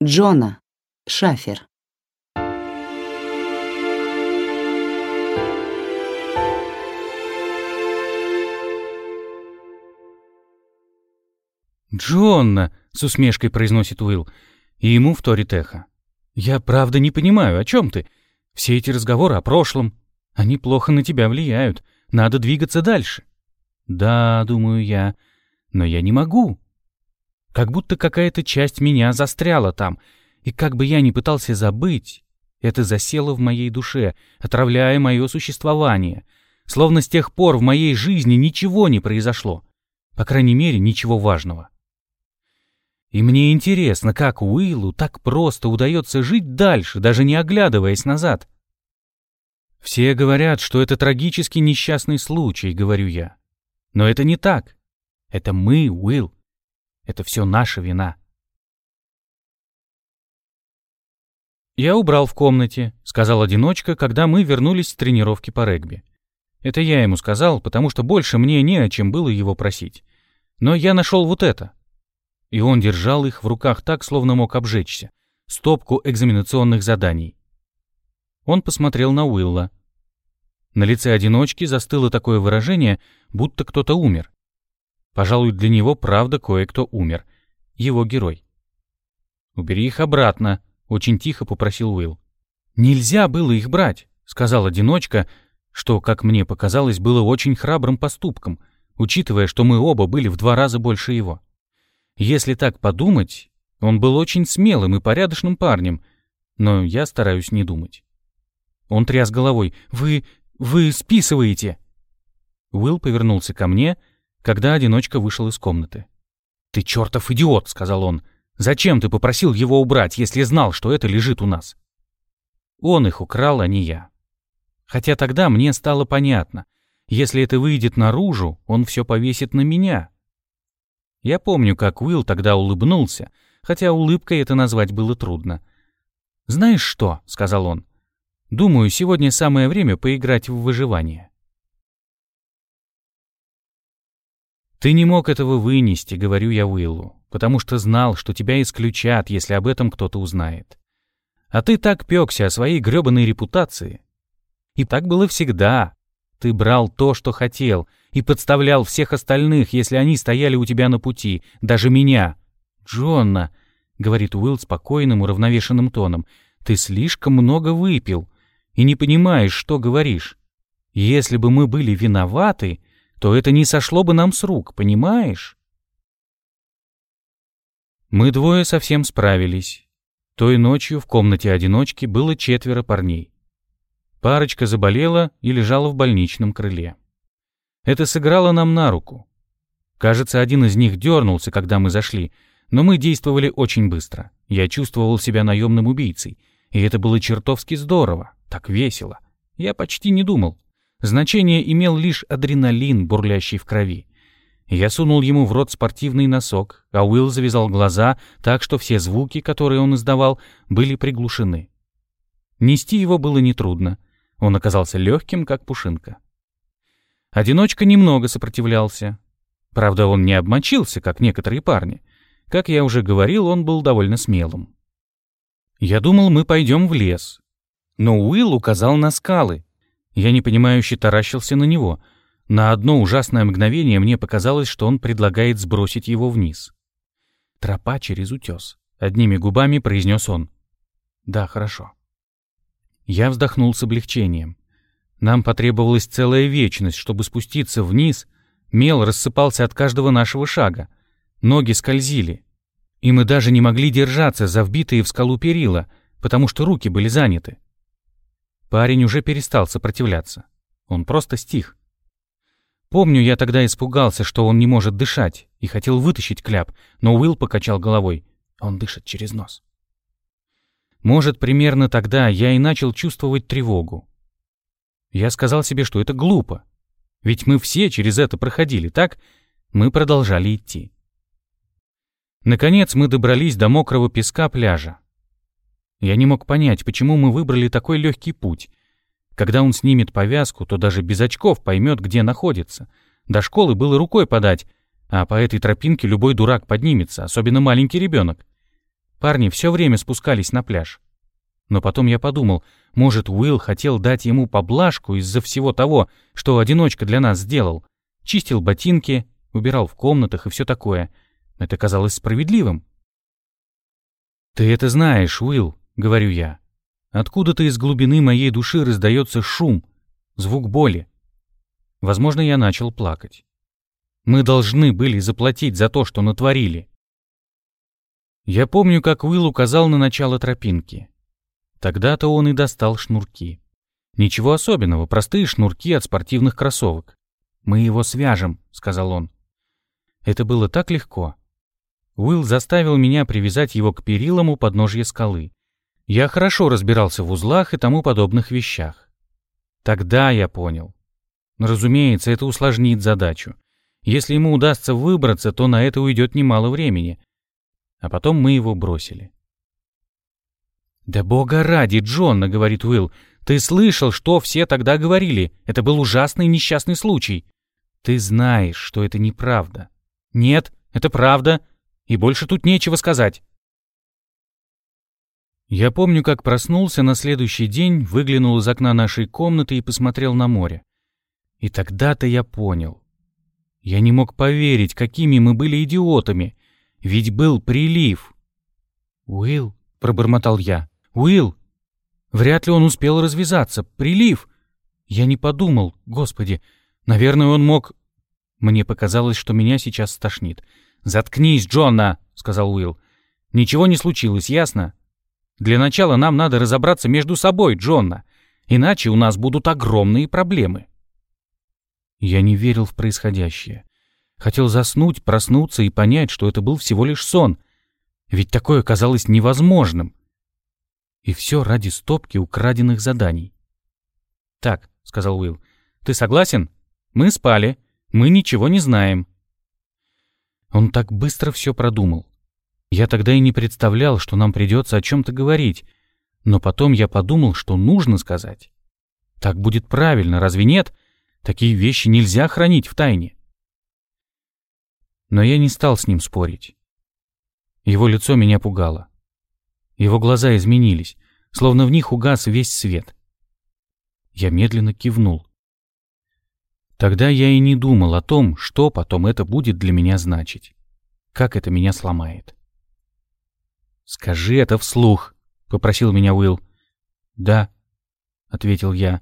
Джона. Шафер. «Джонна!» — с усмешкой произносит Уилл, и ему вторит эхо. «Я правда не понимаю, о чем ты? Все эти разговоры о прошлом, они плохо на тебя влияют. Надо двигаться дальше». «Да, — думаю я, — но я не могу. Как будто какая-то часть меня застряла там, и как бы я ни пытался забыть, это засело в моей душе, отравляя мое существование. Словно с тех пор в моей жизни ничего не произошло. По крайней мере, ничего важного. И мне интересно, как Уиллу так просто удается жить дальше, даже не оглядываясь назад. Все говорят, что это трагически несчастный случай, говорю я. Но это не так. Это мы, Уилл. Это все наша вина. «Я убрал в комнате», — сказал одиночка, когда мы вернулись с тренировки по регби. Это я ему сказал, потому что больше мне не о чем было его просить. Но я нашел вот это. И он держал их в руках так, словно мог обжечься. Стопку экзаменационных заданий. Он посмотрел на Уилла. На лице одиночки застыло такое выражение, будто кто-то умер. Пожалуй, для него правда кое-кто умер. Его герой. «Убери их обратно», — очень тихо попросил Уилл. «Нельзя было их брать», — сказал одиночка, что, как мне показалось, было очень храбрым поступком, учитывая, что мы оба были в два раза больше его. Если так подумать, он был очень смелым и порядочным парнем, но я стараюсь не думать. Он тряс головой. «Вы... вы списываете!» Уилл повернулся ко мне, когда одиночка вышел из комнаты. «Ты чертов идиот!» — сказал он. «Зачем ты попросил его убрать, если знал, что это лежит у нас?» Он их украл, а не я. Хотя тогда мне стало понятно. Если это выйдет наружу, он все повесит на меня. Я помню, как Уилл тогда улыбнулся, хотя улыбкой это назвать было трудно. «Знаешь что?» — сказал он. «Думаю, сегодня самое время поиграть в выживание». «Ты не мог этого вынести», — говорю я Уиллу, «потому что знал, что тебя исключат, если об этом кто-то узнает. А ты так пёкся о своей грёбаной репутации. И так было всегда. Ты брал то, что хотел, и подставлял всех остальных, если они стояли у тебя на пути, даже меня. «Джонна», — говорит Уилл спокойным, уравновешенным тоном, — «ты слишком много выпил и не понимаешь, что говоришь. Если бы мы были виноваты, то это не сошло бы нам с рук, понимаешь?» Мы двое совсем справились. Той ночью в комнате одиночки было четверо парней. Парочка заболела и лежала в больничном крыле. Это сыграло нам на руку. Кажется, один из них дернулся, когда мы зашли, но мы действовали очень быстро. Я чувствовал себя наемным убийцей, и это было чертовски здорово, так весело. Я почти не думал. Значение имел лишь адреналин, бурлящий в крови. Я сунул ему в рот спортивный носок, а Уилл завязал глаза так, что все звуки, которые он издавал, были приглушены. Нести его было нетрудно. Он оказался легким, как пушинка. Одиночка немного сопротивлялся. Правда, он не обмочился, как некоторые парни. Как я уже говорил, он был довольно смелым. Я думал, мы пойдем в лес. Но Уилл указал на скалы. Я непонимающе таращился на него. На одно ужасное мгновение мне показалось, что он предлагает сбросить его вниз. «Тропа через утес», — одними губами произнес он. «Да, хорошо». Я вздохнул с облегчением. Нам потребовалась целая вечность, чтобы спуститься вниз. Мел рассыпался от каждого нашего шага. Ноги скользили. И мы даже не могли держаться за вбитые в скалу перила, потому что руки были заняты. Парень уже перестал сопротивляться. Он просто стих. Помню, я тогда испугался, что он не может дышать, и хотел вытащить кляп, но Уилл покачал головой. Он дышит через нос. Может, примерно тогда я и начал чувствовать тревогу. Я сказал себе, что это глупо. Ведь мы все через это проходили, так? Мы продолжали идти. Наконец мы добрались до мокрого песка пляжа. Я не мог понять, почему мы выбрали такой легкий путь. Когда он снимет повязку, то даже без очков поймет, где находится. До школы было рукой подать, а по этой тропинке любой дурак поднимется, особенно маленький ребенок. Парни все время спускались на пляж. Но потом я подумал, может, Уилл хотел дать ему поблажку из-за всего того, что одиночка для нас сделал. Чистил ботинки, убирал в комнатах и все такое. Это казалось справедливым. «Ты это знаешь, Уилл», — говорю я. «Откуда-то из глубины моей души раздается шум, звук боли. Возможно, я начал плакать. Мы должны были заплатить за то, что натворили. Я помню, как Уилл указал на начало тропинки. Тогда-то он и достал шнурки. Ничего особенного, простые шнурки от спортивных кроссовок. «Мы его свяжем», — сказал он. Это было так легко. Уилл заставил меня привязать его к перилам у подножья скалы. Я хорошо разбирался в узлах и тому подобных вещах. Тогда я понял. Разумеется, это усложнит задачу. Если ему удастся выбраться, то на это уйдет немало времени. А потом мы его бросили. «Да бога ради, Джонна», — говорит Уилл, — «ты слышал, что все тогда говорили? Это был ужасный несчастный случай. Ты знаешь, что это неправда». «Нет, это правда, и больше тут нечего сказать». Я помню, как проснулся на следующий день, выглянул из окна нашей комнаты и посмотрел на море. И тогда-то я понял. Я не мог поверить, какими мы были идиотами. Ведь был прилив. «Уилл», — пробормотал я, — «Уилл». Вряд ли он успел развязаться. Прилив. Я не подумал, господи. Наверное, он мог... Мне показалось, что меня сейчас стошнит. «Заткнись, Джонна», — сказал Уилл. «Ничего не случилось, ясно? Для начала нам надо разобраться между собой, Джонна. Иначе у нас будут огромные проблемы». Я не верил в происходящее. Хотел заснуть, проснуться и понять, что это был всего лишь сон. Ведь такое казалось невозможным. И все ради стопки украденных заданий. «Так», — сказал Уилл, — «ты согласен? Мы спали, мы ничего не знаем». Он так быстро все продумал. Я тогда и не представлял, что нам придется о чем-то говорить, но потом я подумал, что нужно сказать. Так будет правильно, разве нет? — Такие вещи нельзя хранить в тайне. Но я не стал с ним спорить. Его лицо меня пугало. Его глаза изменились, словно в них угас весь свет. Я медленно кивнул. Тогда я и не думал о том, что потом это будет для меня значить. Как это меня сломает. «Скажи это вслух», — попросил меня Уилл. «Да», — ответил я,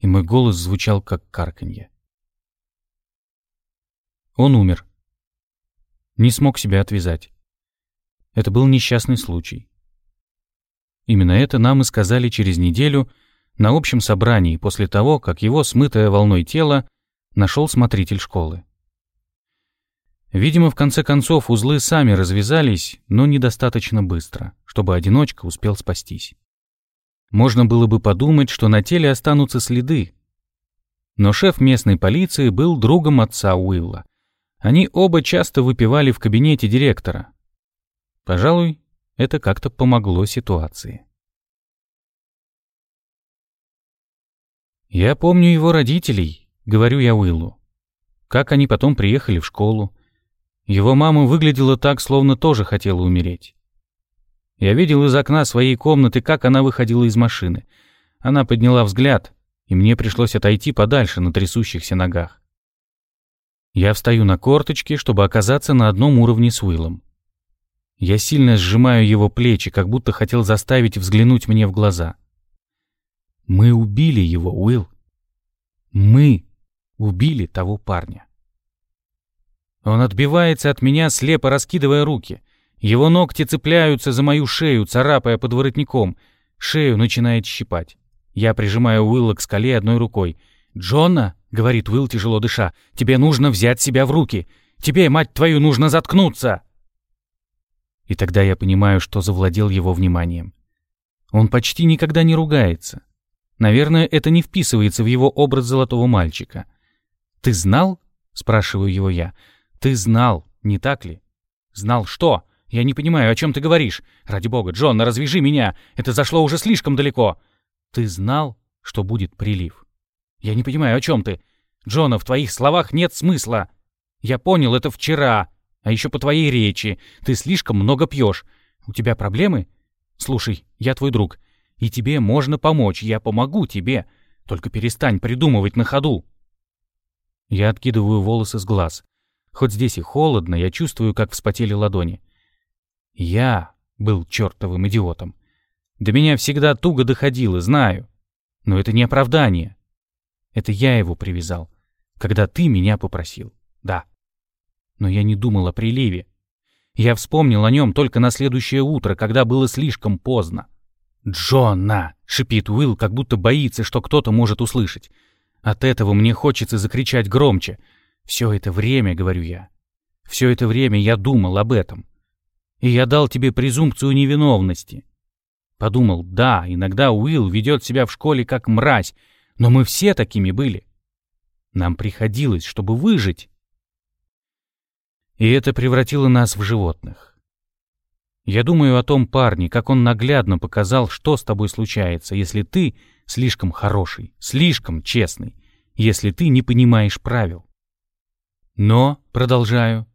и мой голос звучал как карканье. Он умер. Не смог себя отвязать. Это был несчастный случай. Именно это нам и сказали через неделю на общем собрании после того, как его смытое волной тело нашел смотритель школы. Видимо, в конце концов узлы сами развязались, но недостаточно быстро, чтобы одиночка успел спастись. Можно было бы подумать, что на теле останутся следы. Но шеф местной полиции был другом отца Уилла. Они оба часто выпивали в кабинете директора. Пожалуй, это как-то помогло ситуации. «Я помню его родителей», — говорю я Уиллу. Как они потом приехали в школу. Его мама выглядела так, словно тоже хотела умереть. Я видел из окна своей комнаты, как она выходила из машины. Она подняла взгляд, и мне пришлось отойти подальше на трясущихся ногах. Я встаю на корточки, чтобы оказаться на одном уровне с Уиллом. Я сильно сжимаю его плечи, как будто хотел заставить взглянуть мне в глаза. Мы убили его, Уилл. Мы убили того парня. Он отбивается от меня, слепо раскидывая руки. Его ногти цепляются за мою шею, царапая под воротником. Шею начинает щипать. Я прижимаю Уилла к скале одной рукой. «Джонна», — говорит Уилл, тяжело дыша, — «тебе нужно взять себя в руки. Тебе, мать твою, нужно заткнуться!» И тогда я понимаю, что завладел его вниманием. Он почти никогда не ругается. Наверное, это не вписывается в его образ золотого мальчика. «Ты знал?» — спрашиваю его я. «Ты знал, не так ли?» «Знал что?» «Я не понимаю, о чем ты говоришь. Ради бога, Джон, развяжи меня. Это зашло уже слишком далеко». «Ты знал, что будет прилив?» «Я не понимаю, о чем ты. Джона, в твоих словах нет смысла. Я понял это вчера, а еще по твоей речи. Ты слишком много пьешь. У тебя проблемы? Слушай, я твой друг, и тебе можно помочь, я помогу тебе. Только перестань придумывать на ходу. Я откидываю волосы с глаз. Хоть здесь и холодно, я чувствую, как вспотели ладони. Я был чертовым идиотом. До меня всегда туго доходило, знаю. Но это не оправдание. Это я его привязал, когда ты меня попросил. Да. Но я не думал о приливе. Я вспомнил о нем только на следующее утро, когда было слишком поздно. «Джона!» — шипит Уилл, как будто боится, что кто-то может услышать. От этого мне хочется закричать громче. «Все это время, — говорю я, — все это время я думал об этом. И я дал тебе презумпцию невиновности. Подумал, да, иногда Уилл ведет себя в школе как мразь, но мы все такими были. Нам приходилось, чтобы выжить. И это превратило нас в животных. Я думаю о том парне, как он наглядно показал, что с тобой случается, если ты слишком хороший, слишком честный, если ты не понимаешь правил. Но, продолжаю,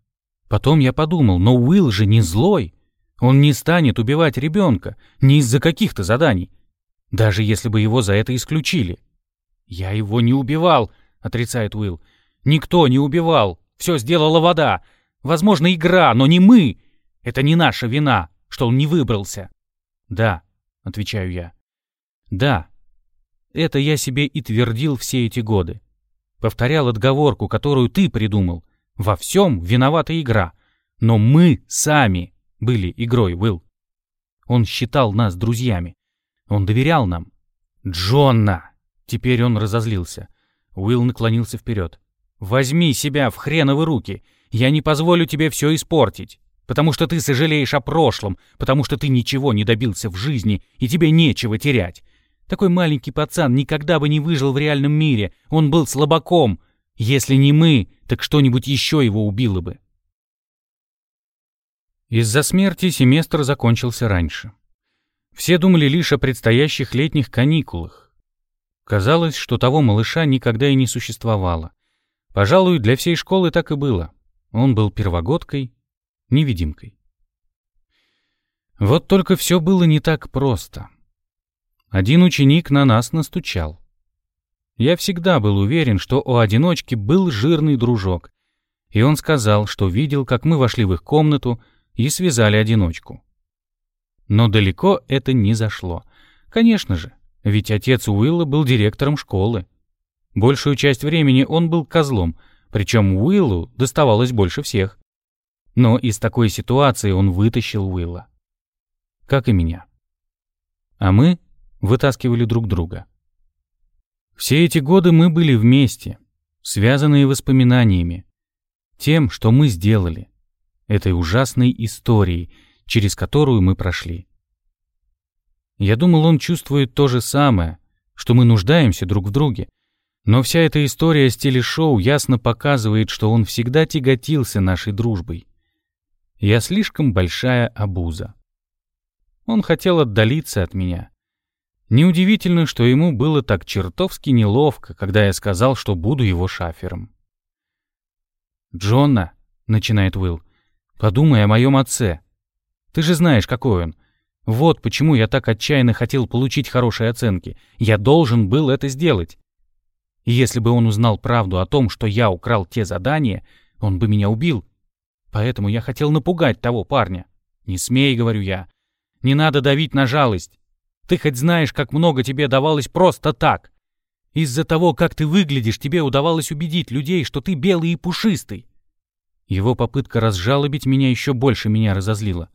потом я подумал, но Уилл же не злой. Он не станет убивать ребенка, не из-за каких-то заданий, даже если бы его за это исключили. «Я его не убивал», — отрицает Уилл. «Никто не убивал. Все сделала вода. Возможно, игра, но не мы. Это не наша вина, что он не выбрался». «Да», — отвечаю я. «Да, это я себе и твердил все эти годы. Повторял отговорку, которую ты придумал. Во всем виновата игра. Но мы сами были игрой, Уилл. Он считал нас друзьями. Он доверял нам. Джонна! Теперь он разозлился. Уилл наклонился вперед. «Возьми себя в хреновы руки. Я не позволю тебе все испортить. Потому что ты сожалеешь о прошлом, потому что ты ничего не добился в жизни, и тебе нечего терять. Такой маленький пацан никогда бы не выжил в реальном мире. Он был слабаком. Если не мы, так что-нибудь еще его убило бы. Из-за смерти семестр закончился раньше. Все думали лишь о предстоящих летних каникулах. Казалось, что того малыша никогда и не существовало. Пожалуй, для всей школы так и было. Он был первогодкой, невидимкой. Вот только все было не так просто. Один ученик на нас настучал. Я всегда был уверен, что у одиночки был жирный дружок, и он сказал, что видел, как мы вошли в их комнату и связали одиночку. Но далеко это не зашло. Конечно же, ведь отец Уилла был директором школы. Большую часть времени он был козлом, причем Уиллу доставалось больше всех. Но из такой ситуации он вытащил Уилла. Как и меня. А мы вытаскивали друг друга. Все эти годы мы были вместе, связанные воспоминаниями, тем, что мы сделали, этой ужасной историей, через которую мы прошли. Я думал, он чувствует то же самое, что мы нуждаемся друг в друге, но вся эта история с телешоу ясно показывает, что он всегда тяготился нашей дружбой. Я слишком большая обуза. Он хотел отдалиться от меня, Неудивительно, что ему было так чертовски неловко, когда я сказал, что буду его шафером. «Джонна», — начинает Уилл, — «подумай о моем отце. Ты же знаешь, какой он. Вот почему я так отчаянно хотел получить хорошие оценки. Я должен был это сделать. И если бы он узнал правду о том, что я украл те задания, он бы меня убил. Поэтому я хотел напугать того парня. Не смей, говорю я. Не надо давить на жалость. Ты хоть знаешь, как много тебе давалось просто так. Из-за того, как ты выглядишь, тебе удавалось убедить людей, что ты белый и пушистый. Его попытка разжалобить меня еще больше меня разозлила.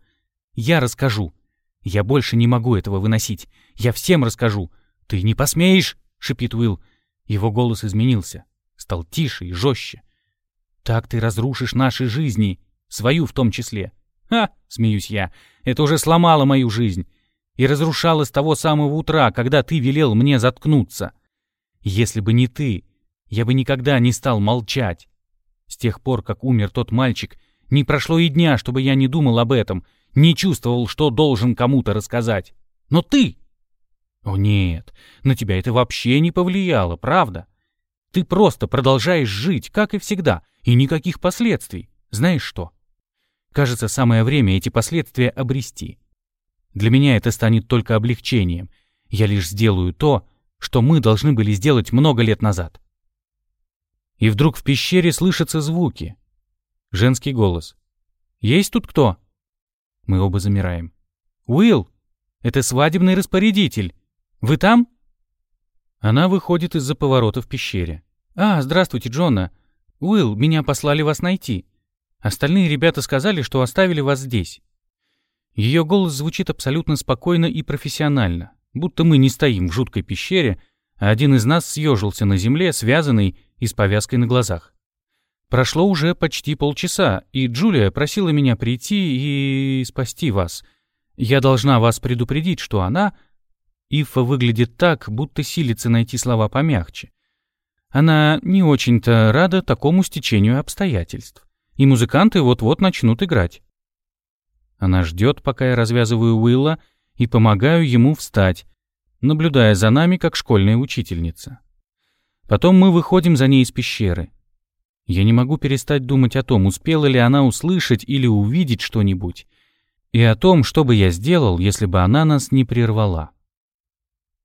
Я расскажу. Я больше не могу этого выносить. Я всем расскажу. Ты не посмеешь, шипит Уилл. Его голос изменился, стал тише и жестче. Так ты разрушишь наши жизни, свою в том числе. Ха, смеюсь я, это уже сломало мою жизнь и разрушала с того самого утра, когда ты велел мне заткнуться. Если бы не ты, я бы никогда не стал молчать. С тех пор, как умер тот мальчик, не прошло и дня, чтобы я не думал об этом, не чувствовал, что должен кому-то рассказать. Но ты... О нет, на тебя это вообще не повлияло, правда? Ты просто продолжаешь жить, как и всегда, и никаких последствий. Знаешь что? Кажется, самое время эти последствия обрести. Для меня это станет только облегчением. Я лишь сделаю то, что мы должны были сделать много лет назад. И вдруг в пещере слышатся звуки. Женский голос. «Есть тут кто?» Мы оба замираем. «Уилл, это свадебный распорядитель. Вы там?» Она выходит из-за поворота в пещере. «А, здравствуйте, Джона. Уилл, меня послали вас найти. Остальные ребята сказали, что оставили вас здесь». Ее голос звучит абсолютно спокойно и профессионально, будто мы не стоим в жуткой пещере, а один из нас съежился на земле, связанный и с повязкой на глазах. Прошло уже почти полчаса, и Джулия просила меня прийти и спасти вас. Я должна вас предупредить, что она... Ифа выглядит так, будто силится найти слова помягче. Она не очень-то рада такому стечению обстоятельств. И музыканты вот-вот начнут играть. Она ждет, пока я развязываю Уилла и помогаю ему встать, наблюдая за нами, как школьная учительница. Потом мы выходим за ней из пещеры. Я не могу перестать думать о том, успела ли она услышать или увидеть что-нибудь, и о том, что бы я сделал, если бы она нас не прервала.